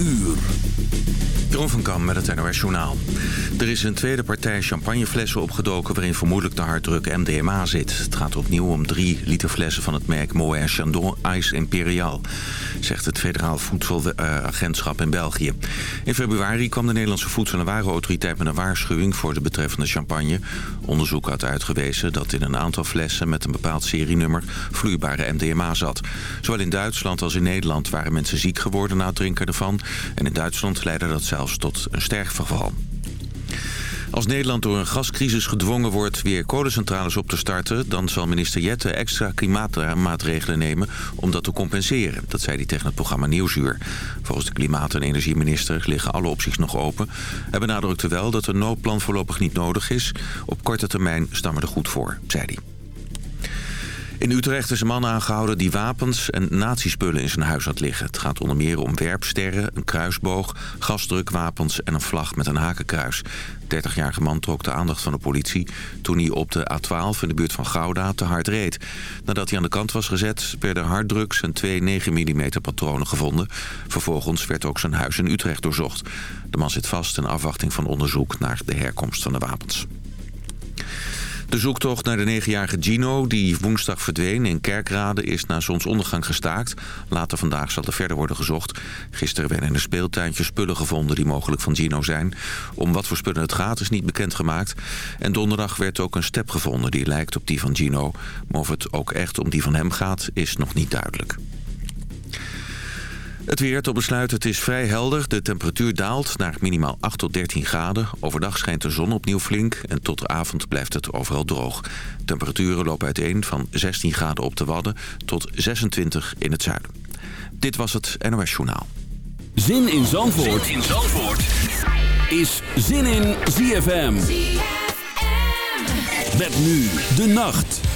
uur. Jeroen van Kam met het NOS Journaal. Er is een tweede partij champagneflessen opgedoken... waarin vermoedelijk de harddruk MDMA zit. Het gaat opnieuw om drie liter flessen van het merk Moët Chandon Ice Imperial... zegt het Federaal Voedselagentschap in België. In februari kwam de Nederlandse Voedsel- en Warenautoriteit... met een waarschuwing voor de betreffende champagne. Onderzoek had uitgewezen dat in een aantal flessen... met een bepaald serienummer vloeibare MDMA zat. Zowel in Duitsland als in Nederland waren mensen ziek geworden na het drinken ervan... en in Duitsland leidde dat zelfs tot een sterfgeval. Als Nederland door een gascrisis gedwongen wordt weer kolencentrales op te starten... dan zal minister Jette extra klimaatmaatregelen nemen om dat te compenseren. Dat zei hij tegen het programma Nieuwsuur. Volgens de klimaat- en energieminister liggen alle opties nog open. Hij benadrukte wel dat een noodplan voorlopig niet nodig is. Op korte termijn staan we er goed voor, zei hij. In Utrecht is een man aangehouden die wapens en nazispullen in zijn huis had liggen. Het gaat onder meer om werpsterren, een kruisboog, gasdrukwapens en een vlag met een hakenkruis. De 30-jarige man trok de aandacht van de politie toen hij op de A12 in de buurt van Gouda te hard reed. Nadat hij aan de kant was gezet werden harddrugs en twee 9 mm patronen gevonden. Vervolgens werd ook zijn huis in Utrecht doorzocht. De man zit vast in afwachting van onderzoek naar de herkomst van de wapens. De zoektocht naar de 9-jarige Gino, die woensdag verdween in Kerkrade, is na zonsondergang gestaakt. Later vandaag zal er verder worden gezocht. Gisteren werden in een speeltuintje spullen gevonden die mogelijk van Gino zijn. Om wat voor spullen het gaat is niet bekendgemaakt. En donderdag werd ook een step gevonden die lijkt op die van Gino. Maar of het ook echt om die van hem gaat, is nog niet duidelijk. Het weer tot besluit, het is vrij helder. De temperatuur daalt naar minimaal 8 tot 13 graden. Overdag schijnt de zon opnieuw flink en tot de avond blijft het overal droog. Temperaturen lopen uiteen van 16 graden op de Wadden tot 26 in het zuiden. Dit was het NOS Journaal. Zin in Zandvoort, zin in Zandvoort. is Zin in ZFM. ZFM. Met nu de nacht.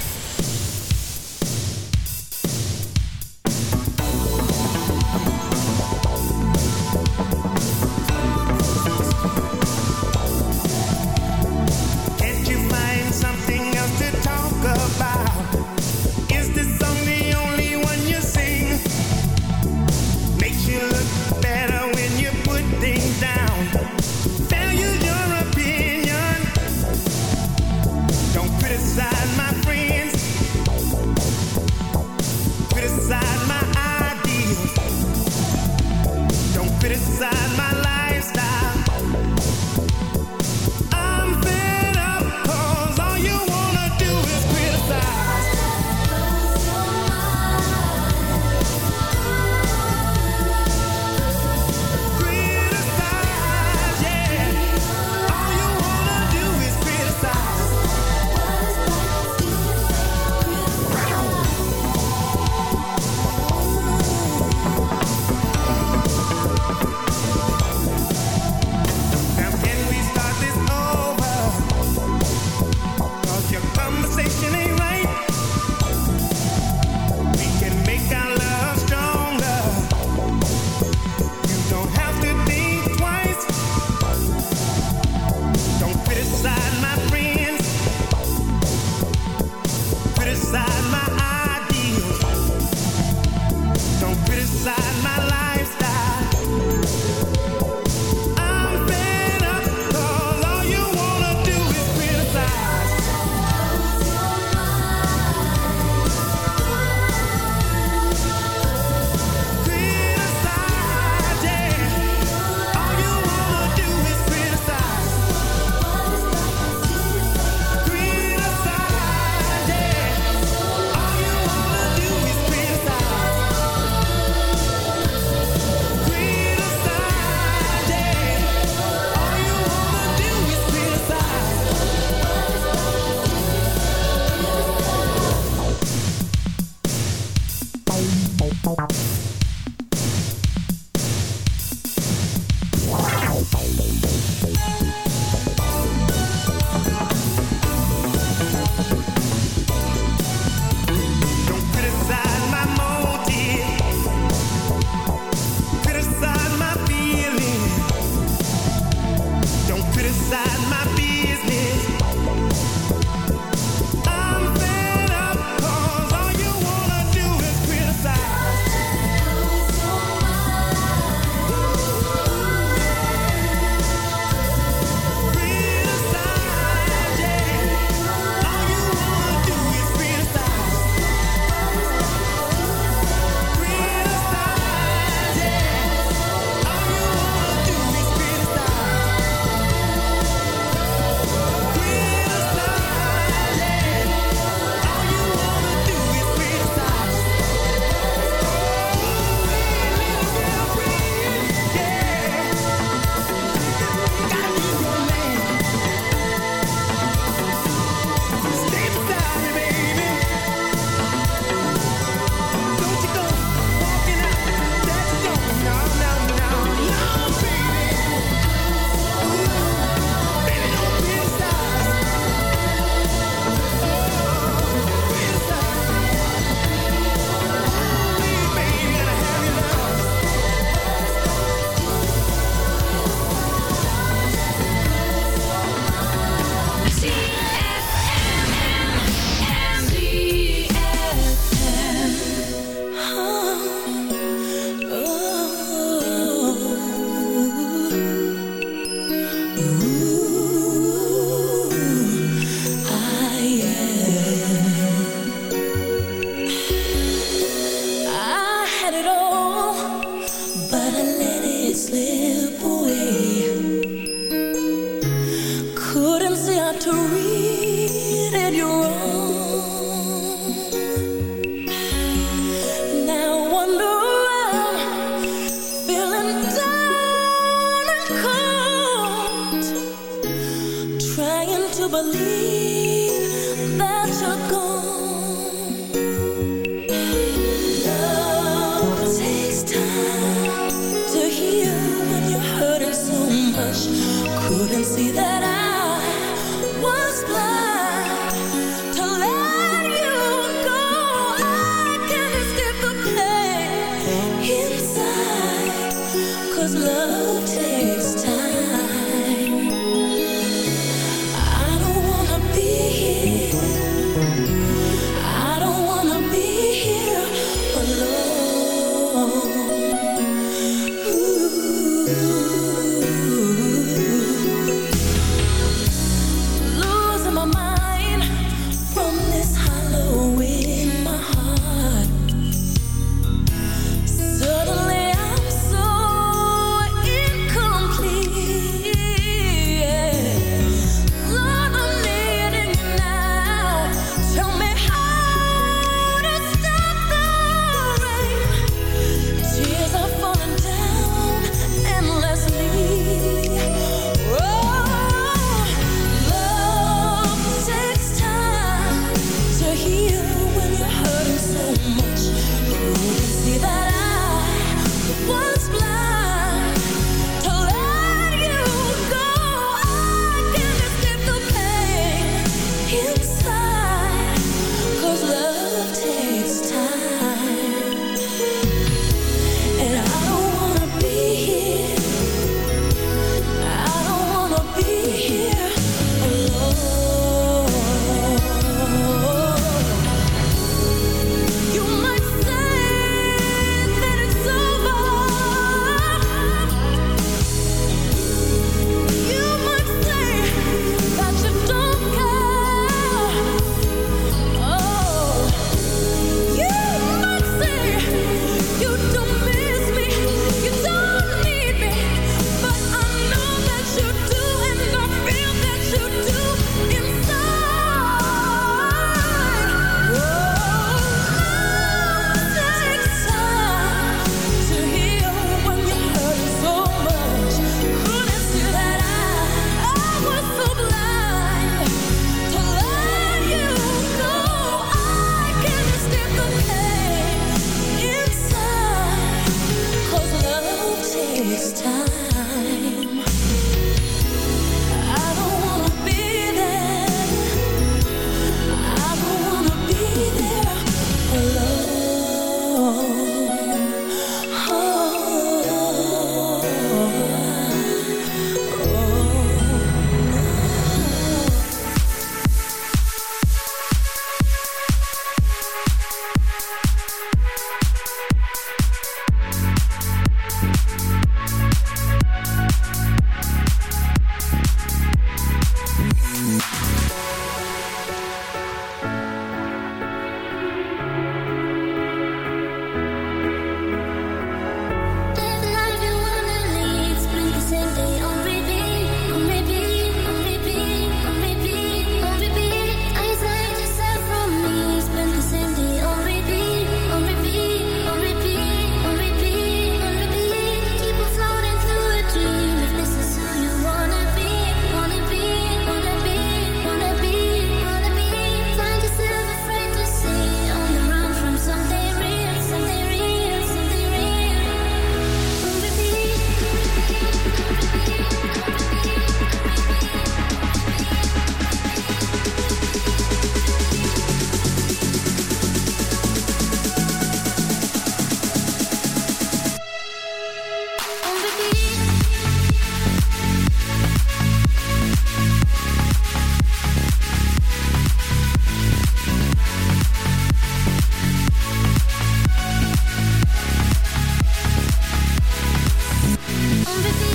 believe.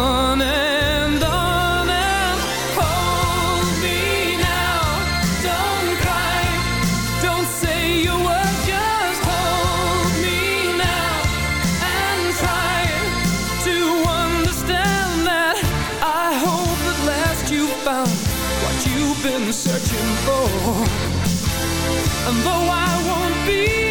searching for. And though I won't be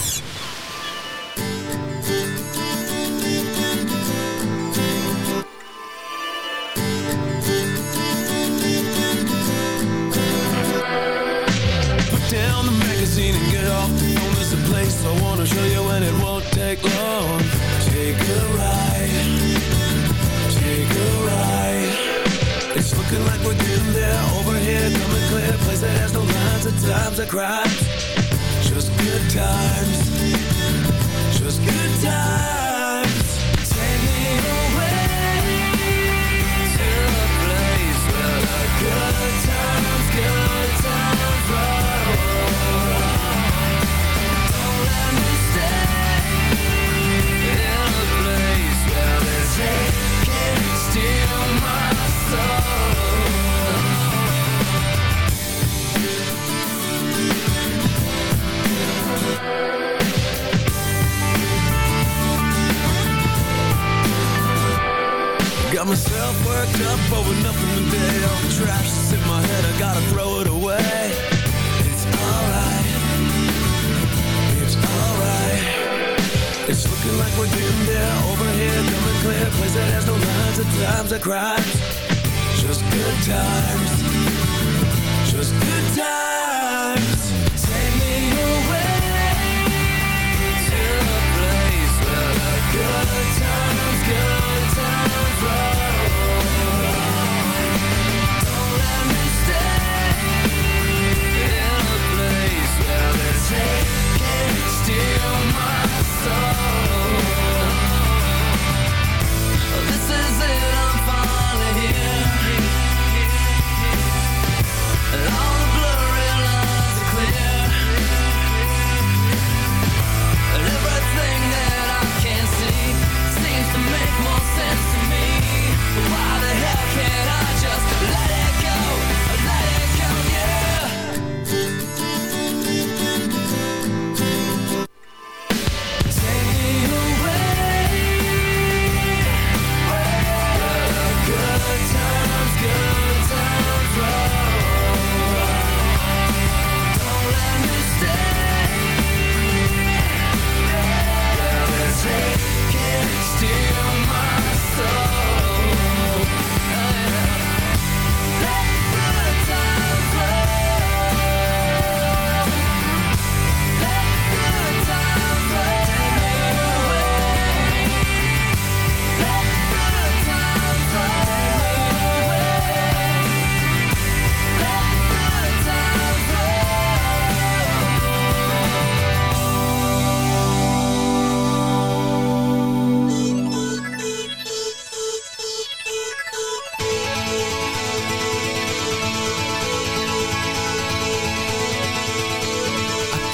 It's looking like we're getting there. Overhead, coming clear. Place that has no lines. At times I cry. Just good times. Just good times.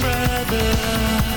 brother.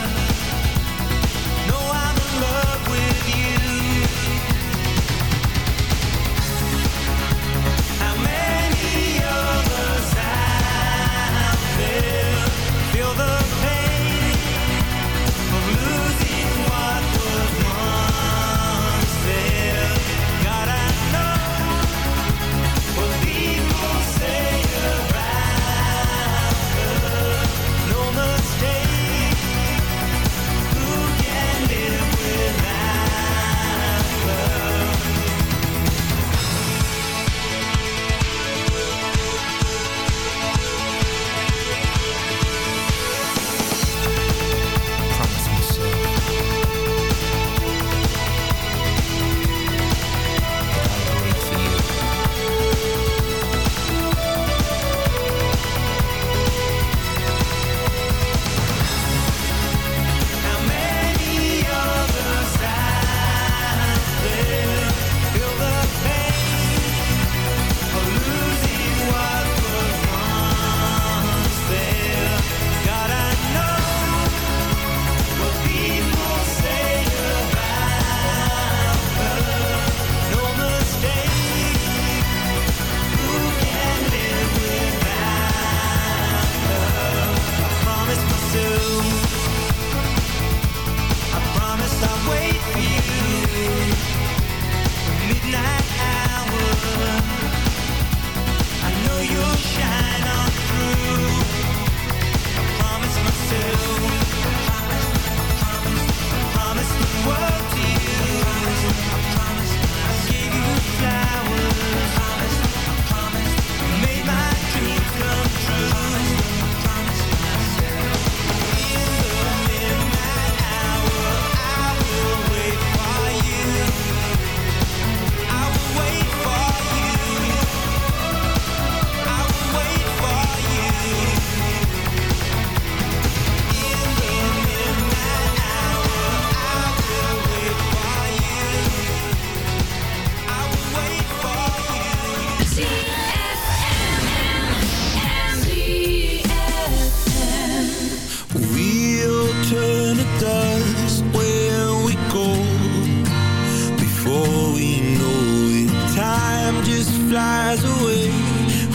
flies away,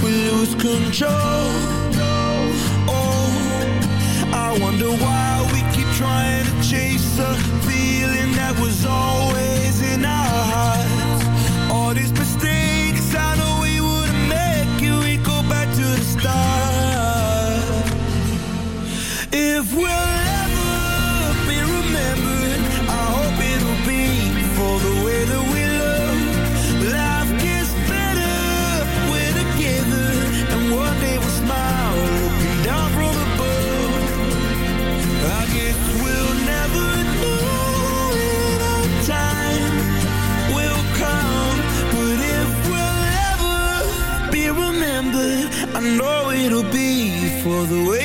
we lose control. the way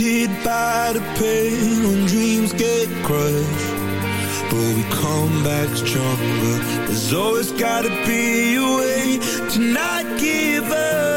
Haunted by the pain when dreams get crushed. But we come back stronger. There's always gotta be a way to not give up.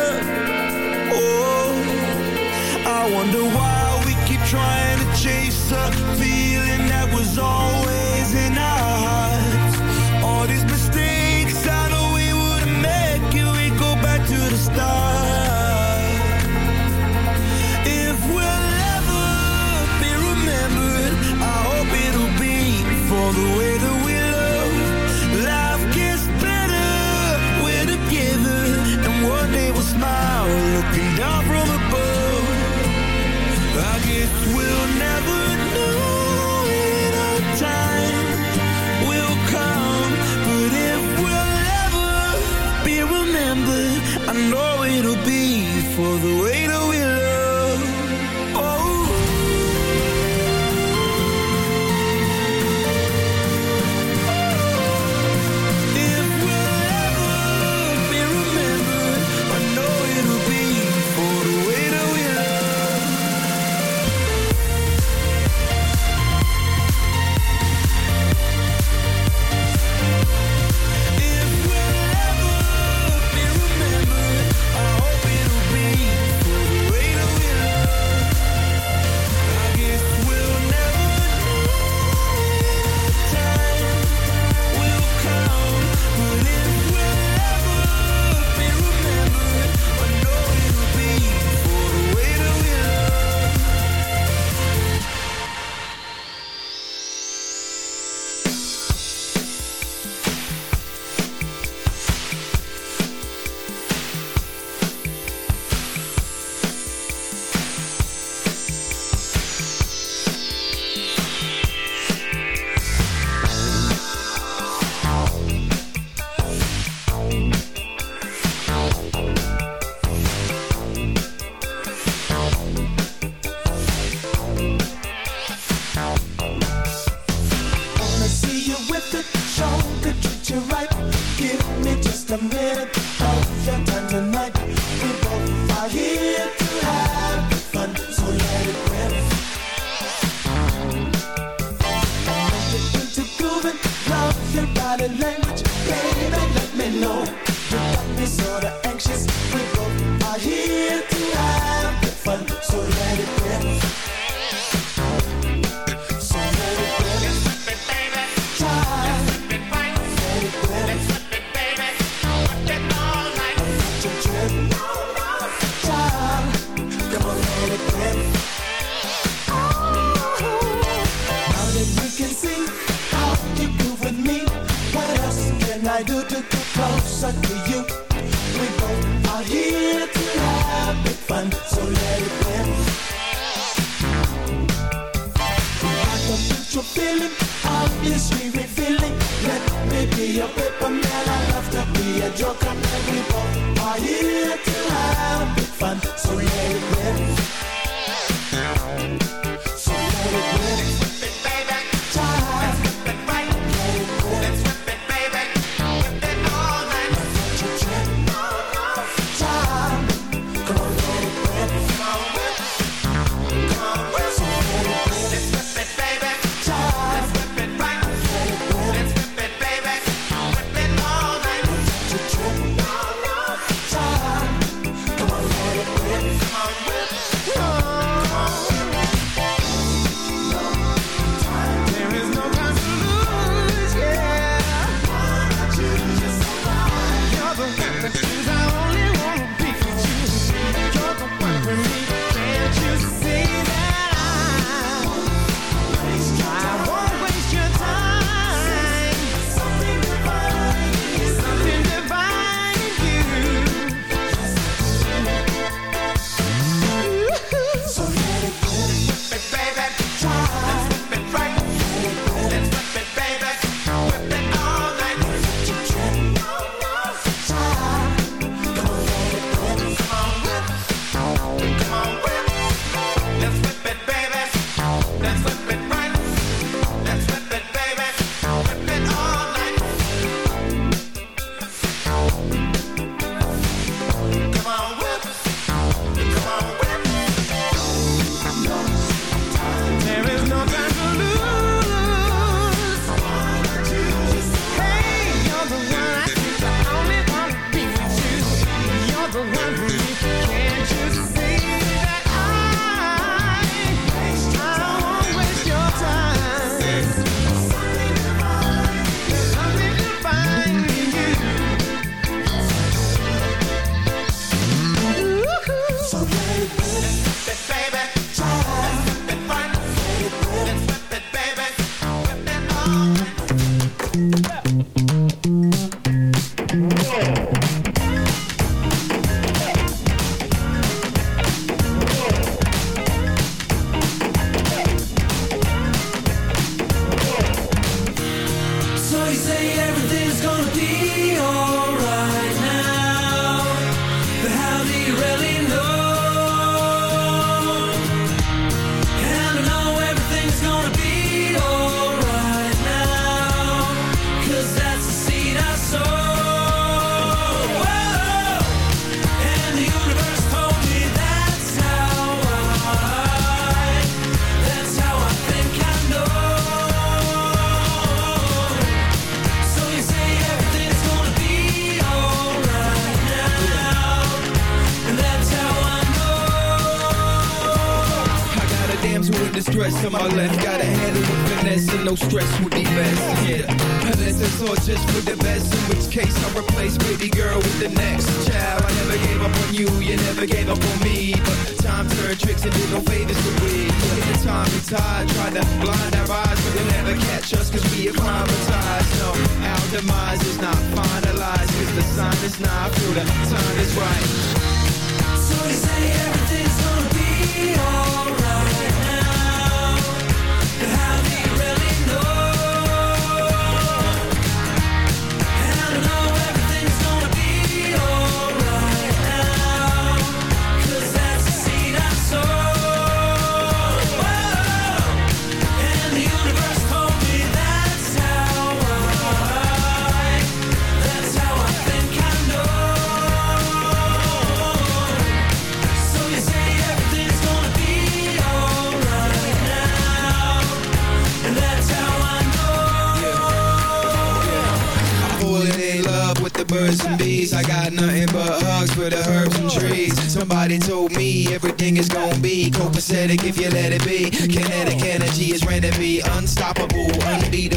no stress,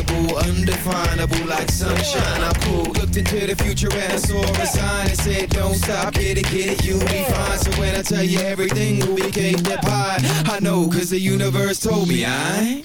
undefinable, undefinable like sunshine. I looked into the future and I saw a sign and said, Don't stop, get it, get it, you'll be fine. So when I tell you everything will be cake that pie, I know, cause the universe told me I.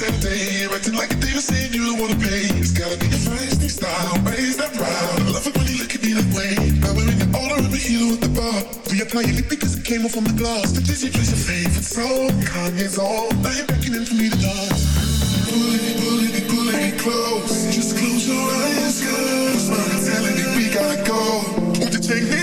seven day. Acting like a diva saying you don't wanna pay. It's gotta be a feisty style, raise that round. I love it when you look at me that way. Now we're in the order of a hero at the bar. Reapply your lip because it came off on the glass. The Disney plays your favorite song. Kanye's on. Now you're beckoning for me to dance. Pull it, pull it, close. Just close your eyes, girl. Cause my telling me we gotta go. Won't you take me?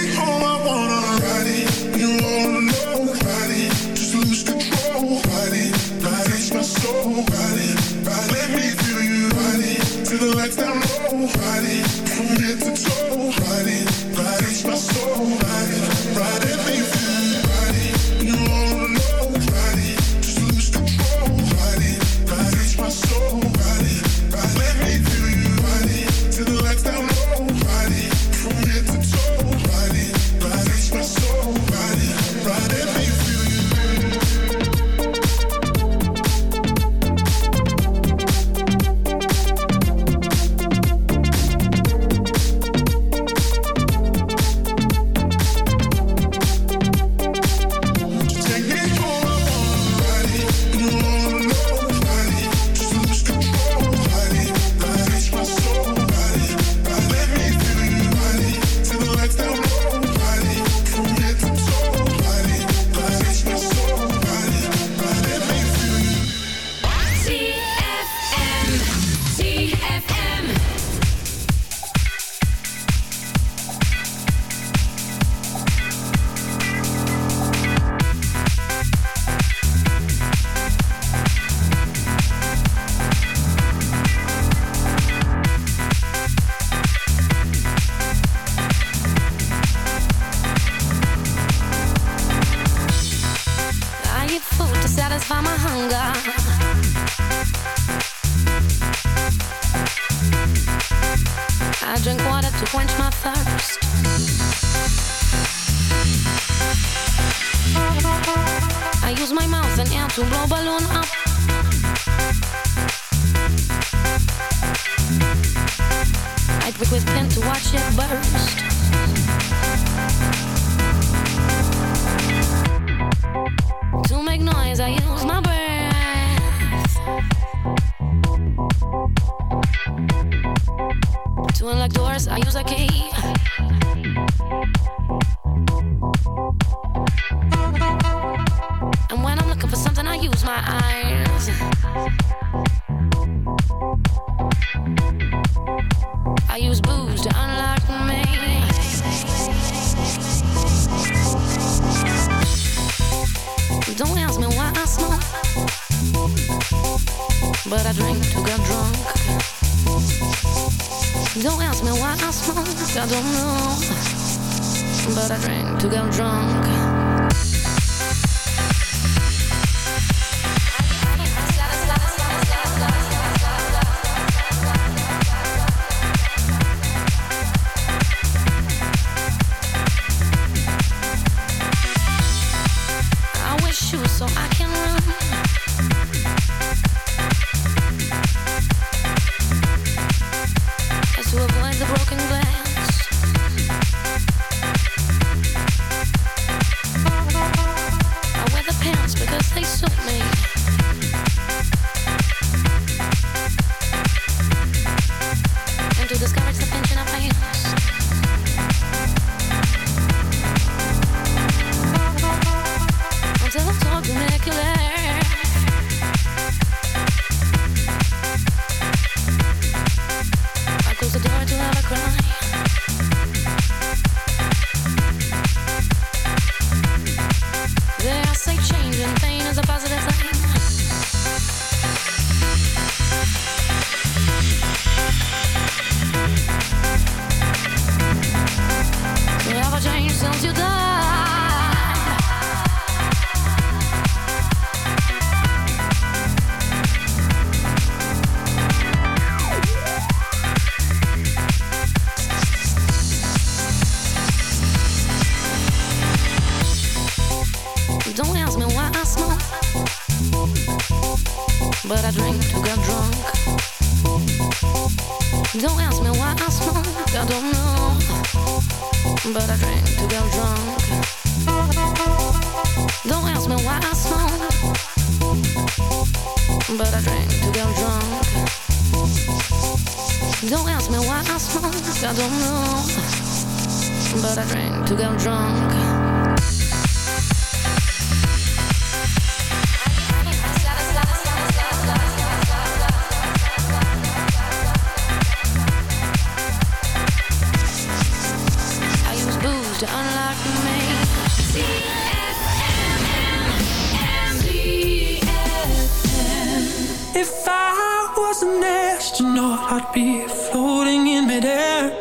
astronaut, I'd be floating in midair.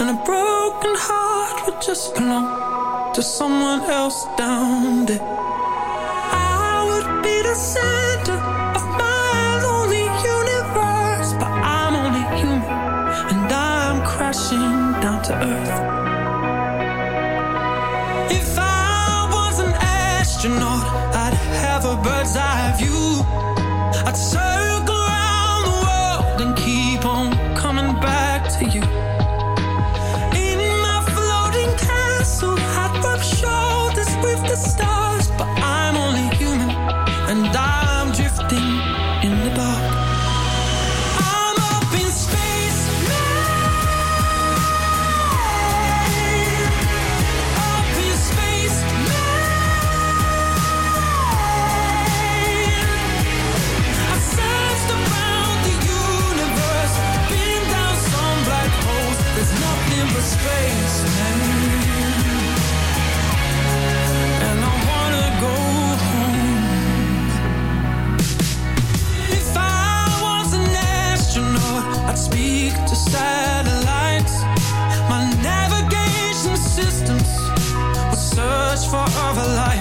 And a broken heart would just belong to someone else down there. I would be the center. for a life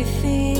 everything.